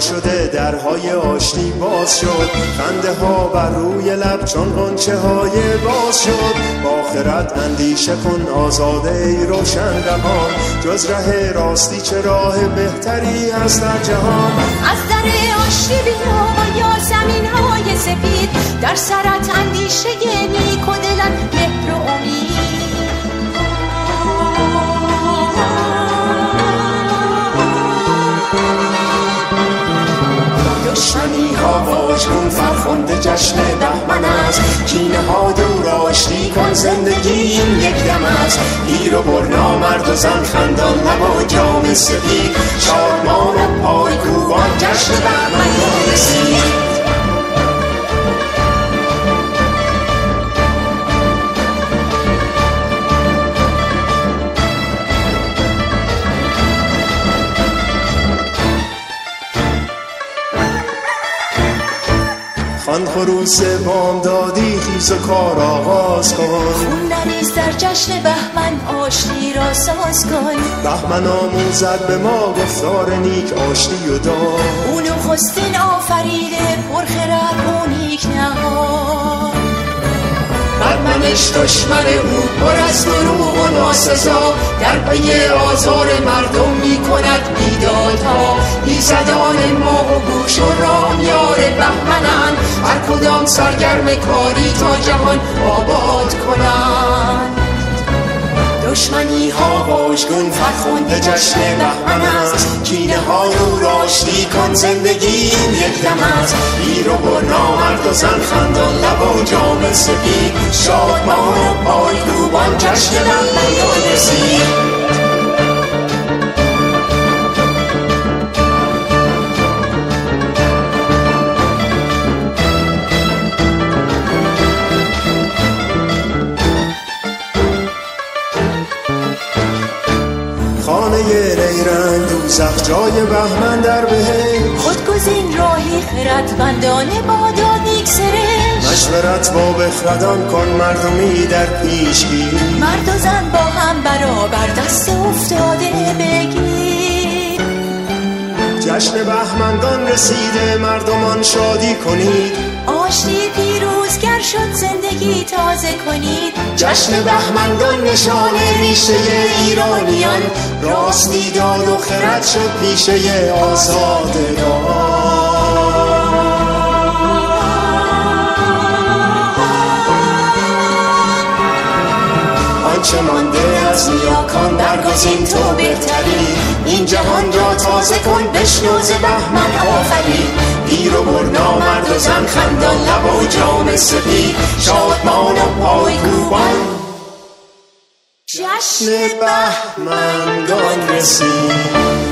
شده درهای آشتی باز شد. خنده ها بر روی لب چون قنچه های باز شد. با خرد اندیشه کن آزاده ای روشن روان. جز ره راستی چه راه بهتری هست در جهان؟ از در آشتی بیا یا زمین های سفید در سرت جشن بهمن است. کینه ها دور آشتی کن زندگی این یک دم است. پیر و برنا مرد و زن خندان لب و جام سفید شادمان و پایکوبان جشن بهمن رسید خان خروس بام دادی خیز و کار آغاز کن. خون نریز در جشن بهمن آشتی را ساز کن. بهمن آموزد به ما گفتار نیک آشتی و داد. اون نخستین آفریده پرخرد و نیک نهاد. بدمنش دشمن او پر از دروغ و ناسزا. در پی آزار مردم می کند بیدادها. ایزدان ما و گوش و رامیار بهمنن هر کدام سرگرم کاری تا جهان آباد کنند دشمنی ها واژگون فرخنده جشن بهمن است. کینه ها رو راشتی کن زندگی این یک دم است. پیر و برنا مرد و زن خندان لب و جام سفید شادمان و پایکوبان جشن را رسید نیرنگ دوزخ جای بهمن در بهشت. خودگزین راهی خردمندانه بادا نیک سرش مشورت با بخردان کن مردمی در پیش گیر مرد و زن با هم برابر دست افتاده بگیر. جشن بهمندان رسیده مردمان شادی کنید. آشتی پیروزگر شد زندگی تازه کنید. جشن بهمندان نشان ریشه ایرانیان. راستی داد و خرد شد پیشه آزادگان. آنچه مانده از نیاکان برگزین تو بهتری. این جهان را تازه کن بشنو ز بهمن آفرین پیر و برنا مرد و زن خندان لب و جام سپید شادمان و پایکوبان. جشن بهمنگان رسید.